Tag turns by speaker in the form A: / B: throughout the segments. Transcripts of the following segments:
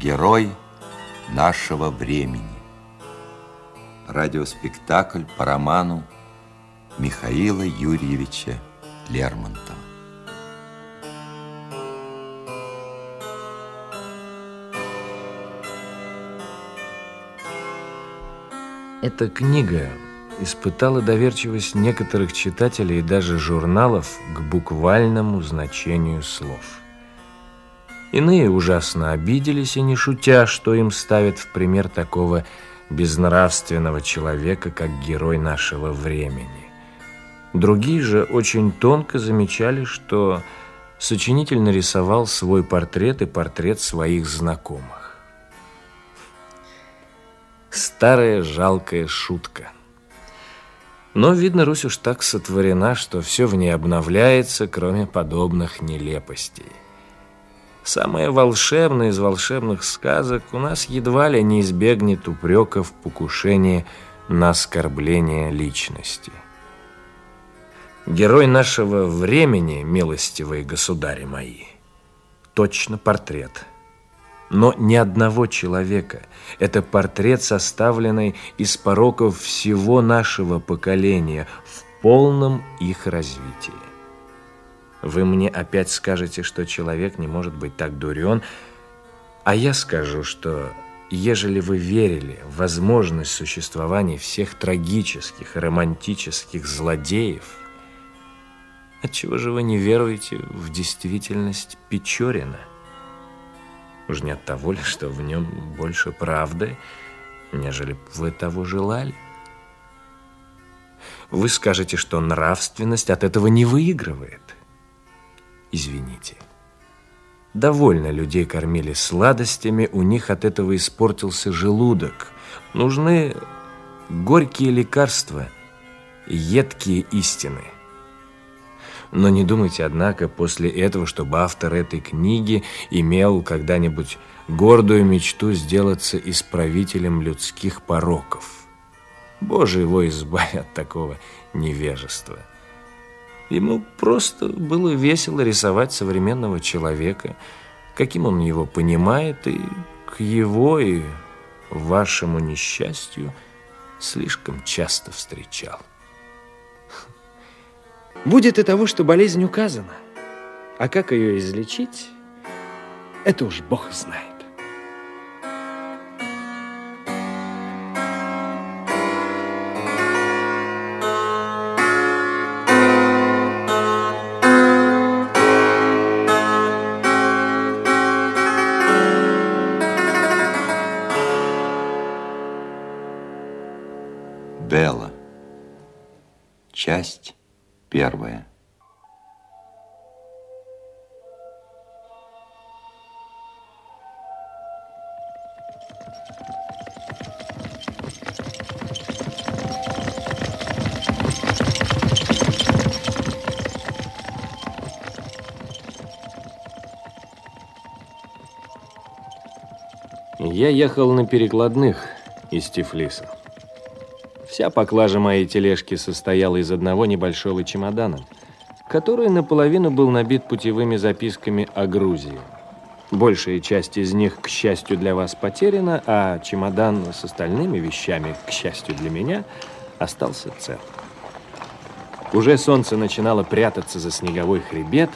A: Герой нашего времени. Радиоспектакль по роману Михаила Юрьевича Лермонтова.
B: Эта книга испытала доверчивость некоторых читателей и даже журналов к буквальному значению слов. Иные ужасно обиделись и не шутя, что им ставят в пример такого безнравственного человека, как герой нашего времени. Другие же очень тонко замечали, что сочинитель нарисовал свой портрет и портрет своих знакомых. Старая жалкая шутка. Но, видно, Русь уж так сотворена, что все в ней обновляется, кроме подобных нелепостей. Самое волшебное из волшебных сказок у нас едва ли не избегнет упреков в покушении на оскорбление личности. Герой нашего времени, милостивые государи мои, точно портрет – но ни одного человека. Это портрет, составленный из пороков всего нашего поколения в полном их развитии. Вы мне опять скажете, что человек не может быть так дурен, а я скажу, что ежели вы верили в возможность существования всех трагических и романтических злодеев, отчего же вы не веруете в действительность Печорина? Уж не от того ли, что в нем больше правды, нежели вы того желали? Вы скажете, что нравственность от этого не выигрывает. Извините. Довольно людей кормили сладостями, у них от этого испортился желудок. Нужны горькие лекарства, едкие истины – но не думайте, однако, после этого, чтобы автор этой книги имел когда-нибудь гордую мечту сделаться исправителем людских пороков. Боже его избави от такого невежества. Ему просто было весело рисовать современного человека, каким он его понимает, и к его и вашему несчастью слишком часто встречал. Будет и того, что болезнь указана. А как ее излечить, это уж Бог знает.
A: Первое.
B: Я ехал на перекладных из Тифлиса. Вся поклажа моей тележки состояла из одного небольшого чемодана, который наполовину был набит путевыми записками о Грузии. Большая часть из них, к счастью для вас, потеряна, а чемодан с остальными вещами, к счастью для меня, остался цел. Уже солнце начинало прятаться за снеговой хребет,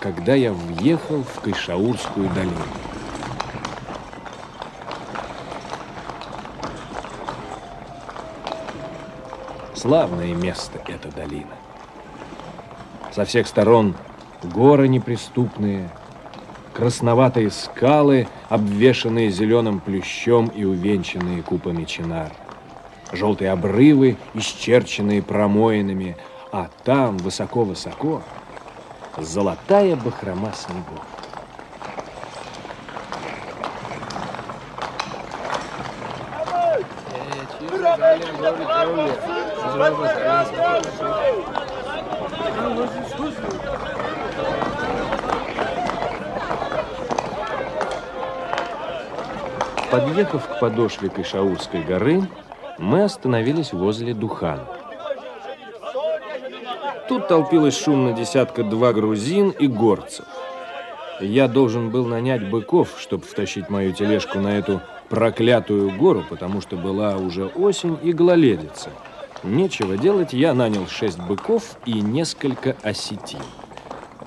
B: когда я въехал в Кайшаурскую долину. Славное место эта долина. Со всех сторон горы неприступные, красноватые скалы, обвешанные зеленым плющом и увенчанные купами чинар. Желтые обрывы, исчерченные промоинами, а там, высоко-высоко, золотая бахрома снегов. Подъехав к подошве Кайшаурской горы, мы остановились возле Духан. Тут толпилось шумно десятка-два грузин и горцев. Я должен был нанять быков, чтобы втащить мою тележку на эту проклятую гору, потому что была уже осень и гололедица. Нечего делать, я нанял шесть быков и несколько осетин.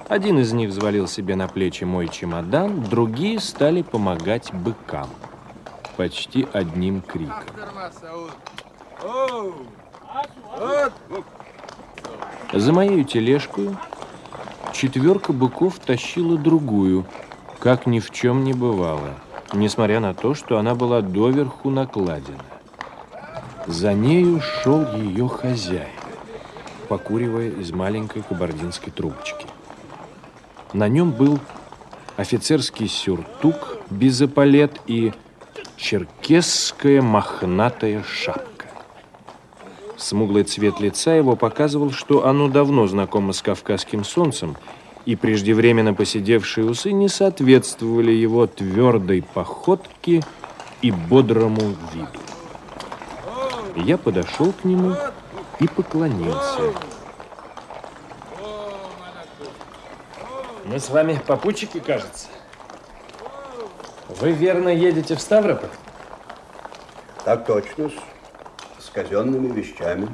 B: Один из них взвалил себе на плечи мой чемодан, другие стали помогать быкам. Почти одним криком. За моей тележку четверка быков тащила другую, как ни в чем не бывало, несмотря на то, что она была доверху накладена. За нею шел ее хозяин, покуривая из маленькой кабардинской трубочки. На нем был офицерский сюртук без эполет и черкесская мохнатая шапка. Смуглый цвет лица его показывал, что оно давно знакомо с кавказским солнцем, и преждевременно посидевшие усы не соответствовали его твердой походке и бодрому виду. Я подошел к нему и поклонился. Мы с вами попутчики, кажется. Вы верно едете в Ставрополь?
C: Так точно, с казенными вещами.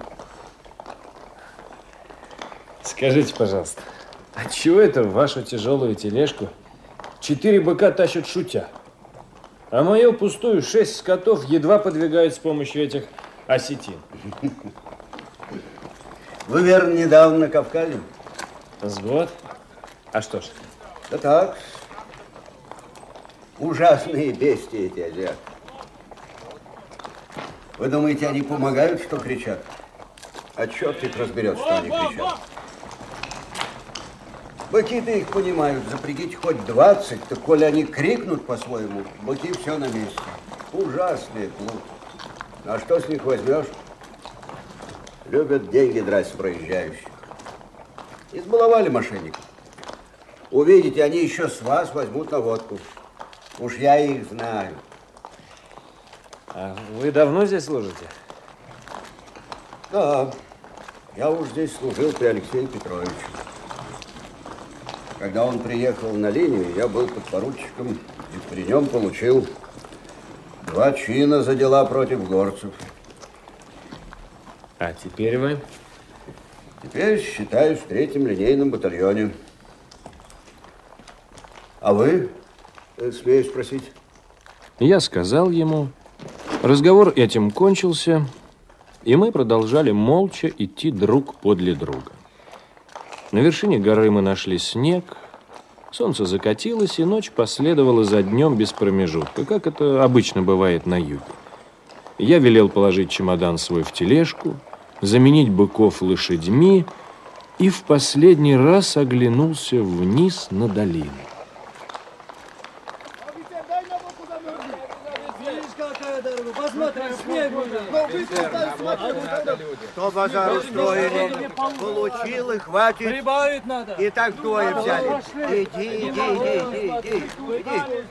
B: Скажите, пожалуйста, отчего это в вашу тяжелую тележку четыре быка тащат шутя, а мою пустую шесть скотов едва подвигают с помощью этих осетин.
C: Вы, верно, недавно на Кавказе?
B: С год? А что ж?
C: Да так. Ужасные бестии эти азиаты. Вы думаете, они помогают, что кричат? А черт их разберет, что они кричат. Быки-то их понимают, запрягите хоть 20, так коли они крикнут по-своему, быки все на месте. Ужасные плут. А что с них возьмешь? Любят деньги драть с проезжающих. Избаловали мошенников. Увидите, они еще с вас возьмут на водку. Уж я их знаю.
B: А вы давно здесь служите?
C: Да, я уж здесь служил при Алексее Петровиче. Когда он приехал на линию, я был подпоручиком и при нем получил Два чина за дела против горцев.
B: А теперь вы?
C: Теперь считаюсь в третьем линейном батальоне. А вы, э, смею спросить?
B: Я сказал ему. Разговор этим кончился, и мы продолжали молча идти друг подле друга. На вершине горы мы нашли снег, Солнце закатилось, и ночь последовала за днем без промежутка, как это обычно бывает на юге. Я велел положить чемодан свой в тележку, заменить быков лошадьми и в последний раз оглянулся вниз на долину.
C: Кто базар устроили, получил и хватит.
D: Прибавить надо.
C: И так двое взяли. Иди, иди, иди, иди, иди, иди.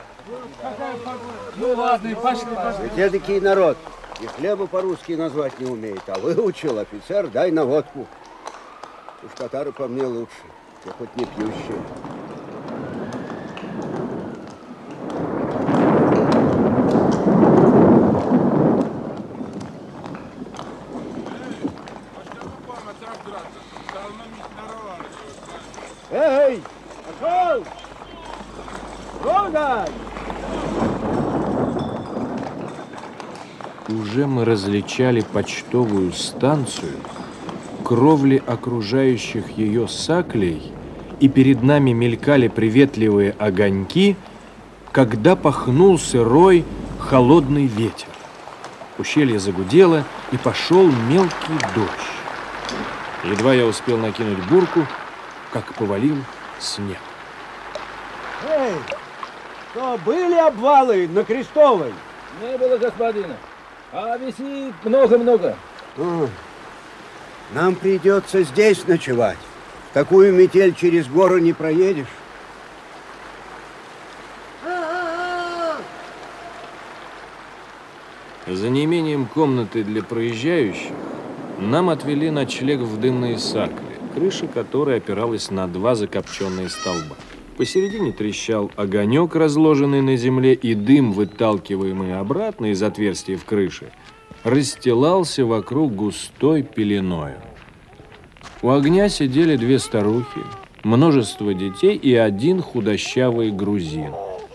D: Ну ладно, пошли, пошли.
C: Где такие народ? И хлеба по-русски назвать не умеет. А выучил офицер, дай на водку. Уж татары по мне лучше. Я хоть не пьющие. Эй! Пошел! Трогай!
B: Уже мы различали почтовую станцию, кровли окружающих ее саклей, и перед нами мелькали приветливые огоньки, когда пахнул сырой холодный ветер. Ущелье загудело, и пошел мелкий дождь. Едва я успел накинуть бурку, как повалил снег.
C: Эй! Что, были обвалы на Крестовой?
D: Не было, господина. А висит много-много.
C: Нам придется здесь ночевать. Такую метель через гору не проедешь.
B: За неимением комнаты для проезжающих нам отвели ночлег в дымные сакли, крыша которой опиралась на два закопченные столба. Посередине трещал огонек, разложенный на земле, и дым, выталкиваемый обратно из отверстия в крыше, расстилался вокруг густой пеленою. У огня сидели две старухи, множество детей и один худощавый грузин,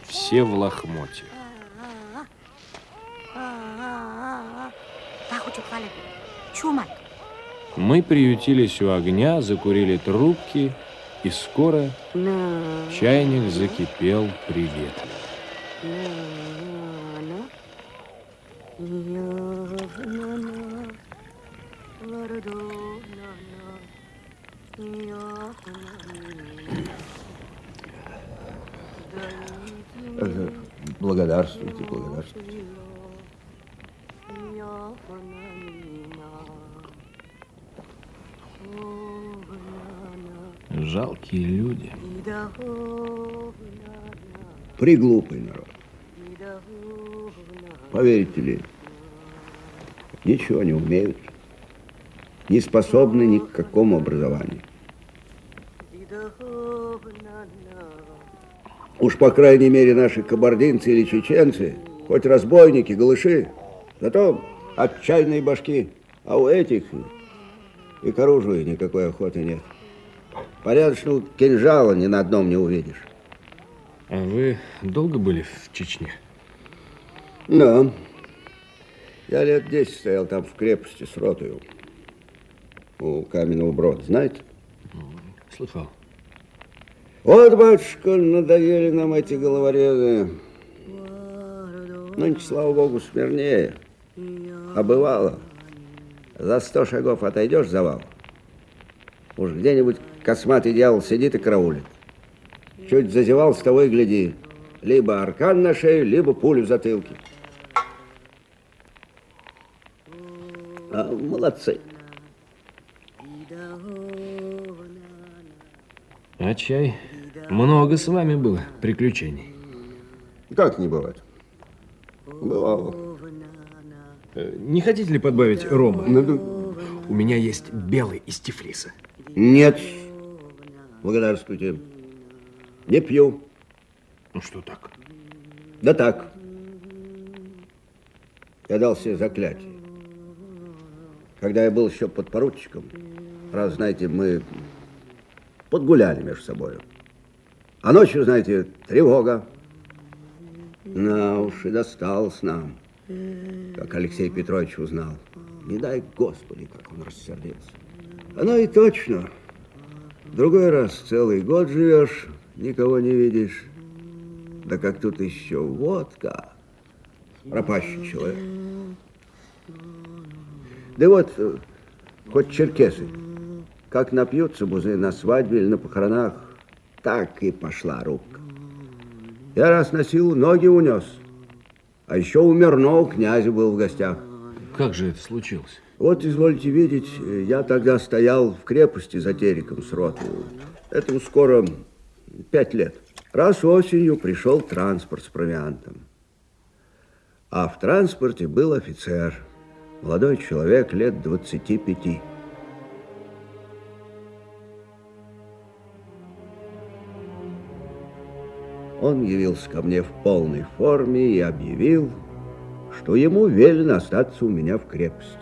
B: все в лохмотьях. Мы приютились у огня, закурили трубки, и скоро чайник закипел приветливо.
C: Благодарствуйте, благодарствуйте.
B: Жалкие люди.
C: Приглупый народ. Поверите ли, ничего не умеют, не способны ни к какому образованию. Уж, по крайней мере, наши кабардинцы или чеченцы, хоть разбойники, голыши, зато отчаянные башки, а у этих и к оружию никакой охоты нет. Порядочного кинжала ни на одном не увидишь.
B: А вы долго были в Чечне?
C: Да. Я лет 10 стоял там в крепости с ротою. У каменного брода, знаете?
B: Слыхал.
C: Вот, батюшка, надоели нам эти головорезы. Нынче, слава богу, смирнее. А бывало, за сто шагов отойдешь завал, уж где-нибудь косматый дьявол сидит и караулит. Чуть зазевал, с того и гляди. Либо аркан на шею, либо пулю в затылке. А, молодцы.
B: А чай? Много с вами было приключений.
C: Как не бывает? Бывало.
B: Э, Не хотите ли подбавить рома?
C: Ну,
B: У меня есть белый из Тифлиса.
C: Нет. Благодарствуйте. Не пью.
B: Ну что так?
C: Да так. Я дал себе заклятие. Когда я был еще подпоручиком, раз, знаете, мы подгуляли между собой. А ночью, знаете, тревога. На уж и досталось нам, как Алексей Петрович узнал. Не дай Господи, как он рассердился. Оно и точно. Другой раз целый год живешь, никого не видишь. Да как тут еще водка. Пропащий человек. Да вот, э, хоть черкесы, как напьются бузы на свадьбе или на похоронах, так и пошла рубка. Я раз на силу ноги унес, а еще у Мирного князя был в гостях.
B: Как же это случилось?
C: Вот, извольте видеть, э, я тогда стоял в крепости за Тереком с ротой. Этому скоро пять лет. Раз осенью пришел транспорт с провиантом. А в транспорте был офицер, молодой человек лет 25. Он явился ко мне в полной форме и объявил, что ему велено остаться у меня в крепости.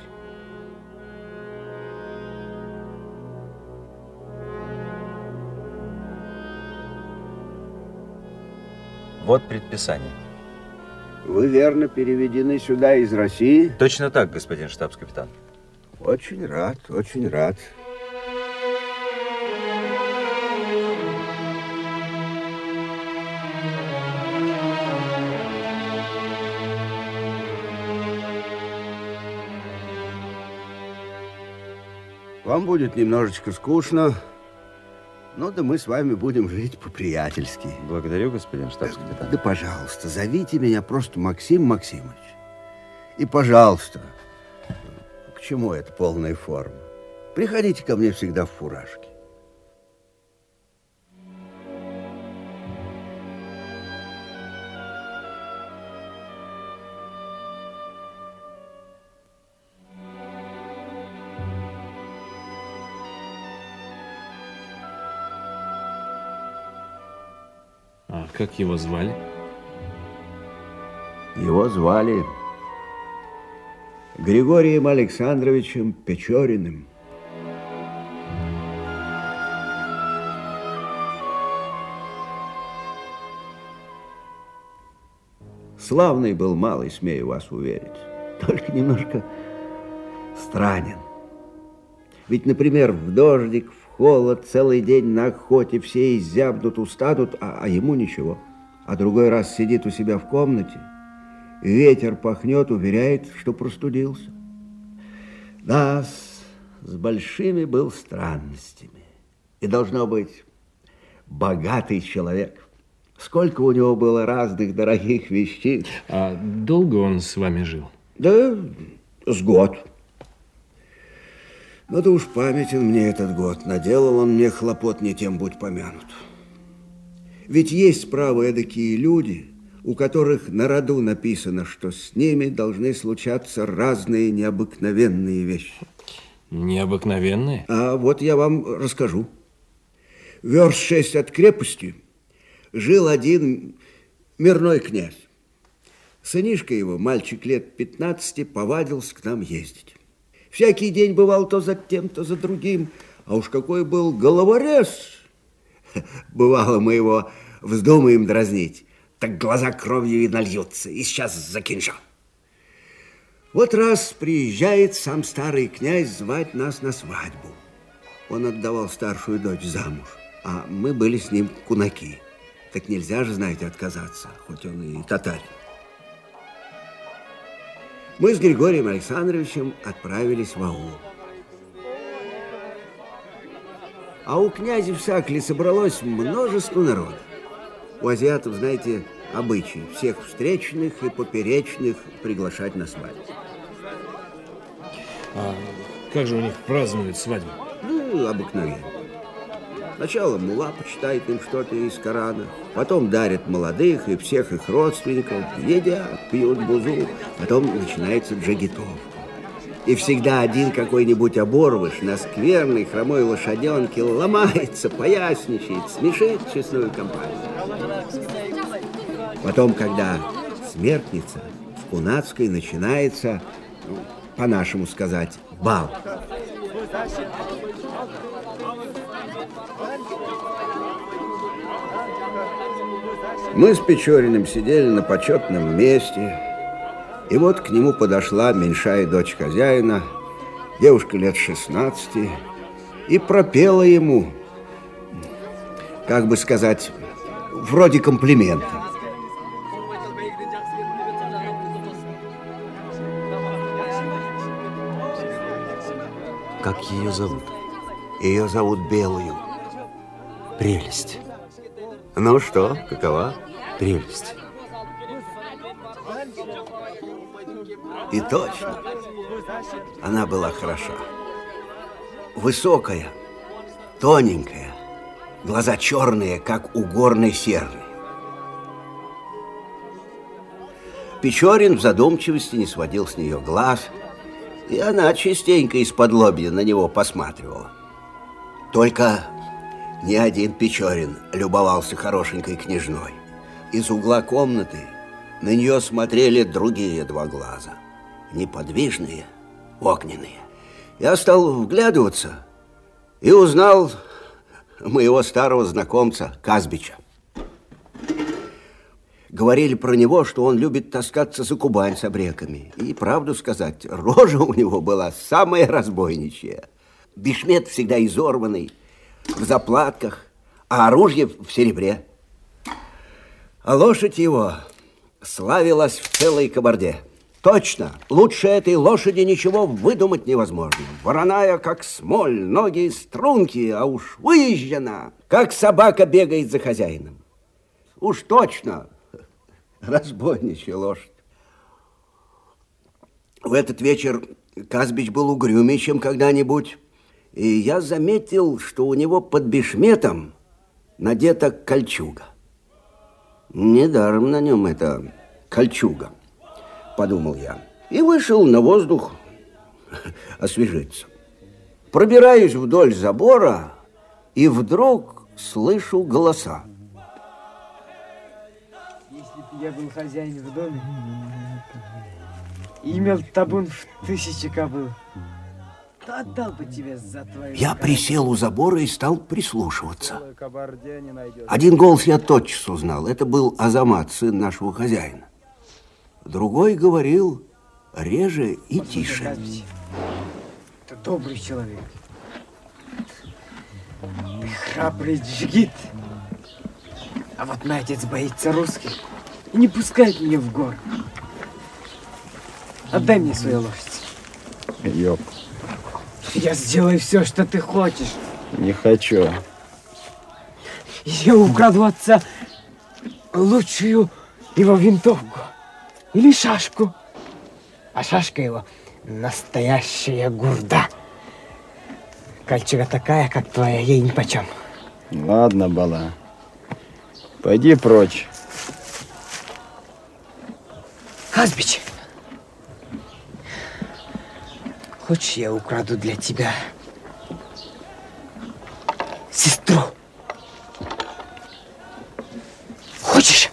A: Вот предписание.
C: Вы верно переведены сюда из России?
A: Точно так, господин штабс-капитан.
C: Очень рад, очень рад. Вам будет немножечко скучно, но да мы с вами будем жить по-приятельски.
A: Благодарю, господин штабс-капитан.
C: Да, пожалуйста, зовите меня просто Максим Максимович. И, пожалуйста, к чему эта полная форма? Приходите ко мне всегда в фуражке.
B: Как его звали?
C: Его звали Григорием Александровичем Печориным. Славный был малый, смею вас уверить. Только немножко странен. Ведь, например, в дождик, в холод, целый день на охоте все изябнут, устанут, а, а ему ничего. А другой раз сидит у себя в комнате, ветер пахнет, уверяет, что простудился. Да, с, с большими был странностями. И должно быть богатый человек. Сколько у него было разных дорогих вещей.
B: А долго он с вами жил?
C: Да, с год. Ну да уж памятен мне этот год. Наделал он мне хлопот, не тем будь помянут. Ведь есть, право, эдакие люди, у которых на роду написано, что с ними должны случаться разные необыкновенные вещи.
B: Необыкновенные?
C: А вот я вам расскажу. Верст шесть от крепости жил один мирной князь. Сынишка его, мальчик лет 15, повадился к нам ездить. Всякий день бывал то за тем, то за другим. А уж какой был головорез! Бывало, мы его вздумаем дразнить, так глаза кровью и нальются, и сейчас за кинжал. Вот раз приезжает сам старый князь звать нас на свадьбу. Он отдавал старшую дочь замуж, а мы были с ним кунаки. Так нельзя же, знаете, отказаться, хоть он и татарин. Мы с Григорием Александровичем отправились в аул. А у князя в Сакле собралось множество народа. У азиатов, знаете, обычай всех встречных и поперечных приглашать на свадьбу.
B: А как же у них празднуют свадьбу?
C: Ну, обыкновенно. Сначала мула почитает им что-то из Корана, потом дарят молодых и всех их родственников, едят, пьют бузу, потом начинается джагитовка. И всегда один какой-нибудь оборвыш на скверной хромой лошаденке ломается, поясничает, смешит честную компанию. Потом, когда смертница в Кунацкой начинается, ну, по-нашему сказать, бал. Мы с Печориным сидели на почетном месте, и вот к нему подошла меньшая дочь хозяина, девушка лет 16, и пропела ему, как бы сказать, вроде комплимента.
A: Как ее зовут?
C: Ее зовут Белую.
A: Прелесть.
C: Ну что, какова?
A: Прелесть.
C: И точно. Она была хороша. Высокая, тоненькая, глаза черные, как у горной серны. Печорин в задумчивости не сводил с нее глаз, и она частенько из-под лобья на него посматривала. Только ни один Печорин любовался хорошенькой княжной. Из угла комнаты на нее смотрели другие два глаза. Неподвижные, огненные. Я стал вглядываться и узнал моего старого знакомца Казбича. Говорили про него, что он любит таскаться за Кубань с обреками. И правду сказать, рожа у него была самая разбойничья. Бешмет всегда изорванный, в заплатках, а оружие в серебре. А лошадь его славилась в целой кабарде. Точно, лучше этой лошади ничего выдумать невозможно. Вороная, как смоль, ноги струнки, а уж выезжена, как собака бегает за хозяином. Уж точно, разбойничья лошадь. В этот вечер Казбич был угрюмее, чем когда-нибудь. И я заметил, что у него под бешметом надета кольчуга. Недаром на нем это кольчуга, подумал я. И вышел на воздух освежиться. Пробираюсь вдоль забора, и вдруг слышу голоса.
E: я был хозяин в доме имел табун в тысячи кобыл, то отдал бы тебе за твою...
C: Я присел у забора и стал прислушиваться. Один голос я тотчас узнал. Это был Азамат, сын нашего хозяина. Другой говорил реже и тише.
E: Казбич, Ты добрый человек. Ты храбрый джигит. А вот мой отец боится русских и не пускает меня в город. Отдай мне свою лошадь.
D: Ёп,
E: Я сделаю все, что ты хочешь.
D: не хочу.
E: Я украду отца лучшую его винтовку или шашку. А шашка его настоящая гурда. Кольчуга такая, как твоя, ей нипочем.
D: Ладно, Бала. Пойди прочь.
E: Казбич, хочешь, я украду для тебя сестру? Хочешь?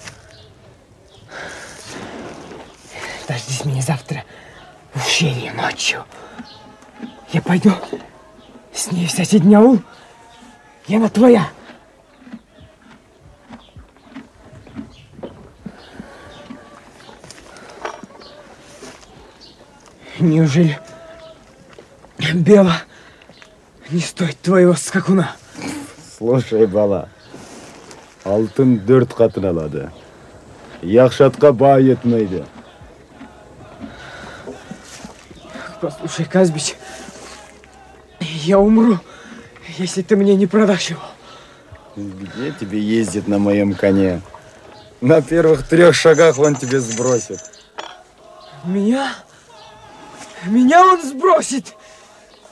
E: Дождись меня завтра в ущелье ночью. Я пойду с ней в соседний аул. И она твоя. Неужели Бела не стоит твоего скакуна?
D: Слушай, Бала. Алтын дөрт қатын алады. Яқшатқа бай етмейді.
E: Послушай, Казбич, я умру, если ты мне не продашь его.
D: Где тебе ездит на моем коне? На первых трех шагах он тебе сбросит.
E: Меня? Меня он сбросит!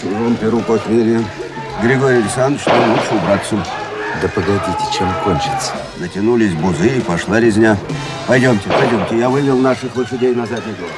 C: чужом перу похмелья. Григорий Александрович, нам лучше убраться.
B: Да погодите, чем кончится.
C: Натянулись бузы и пошла резня. Пойдемте, пойдемте. Я вывел наших лошадей на задний двор.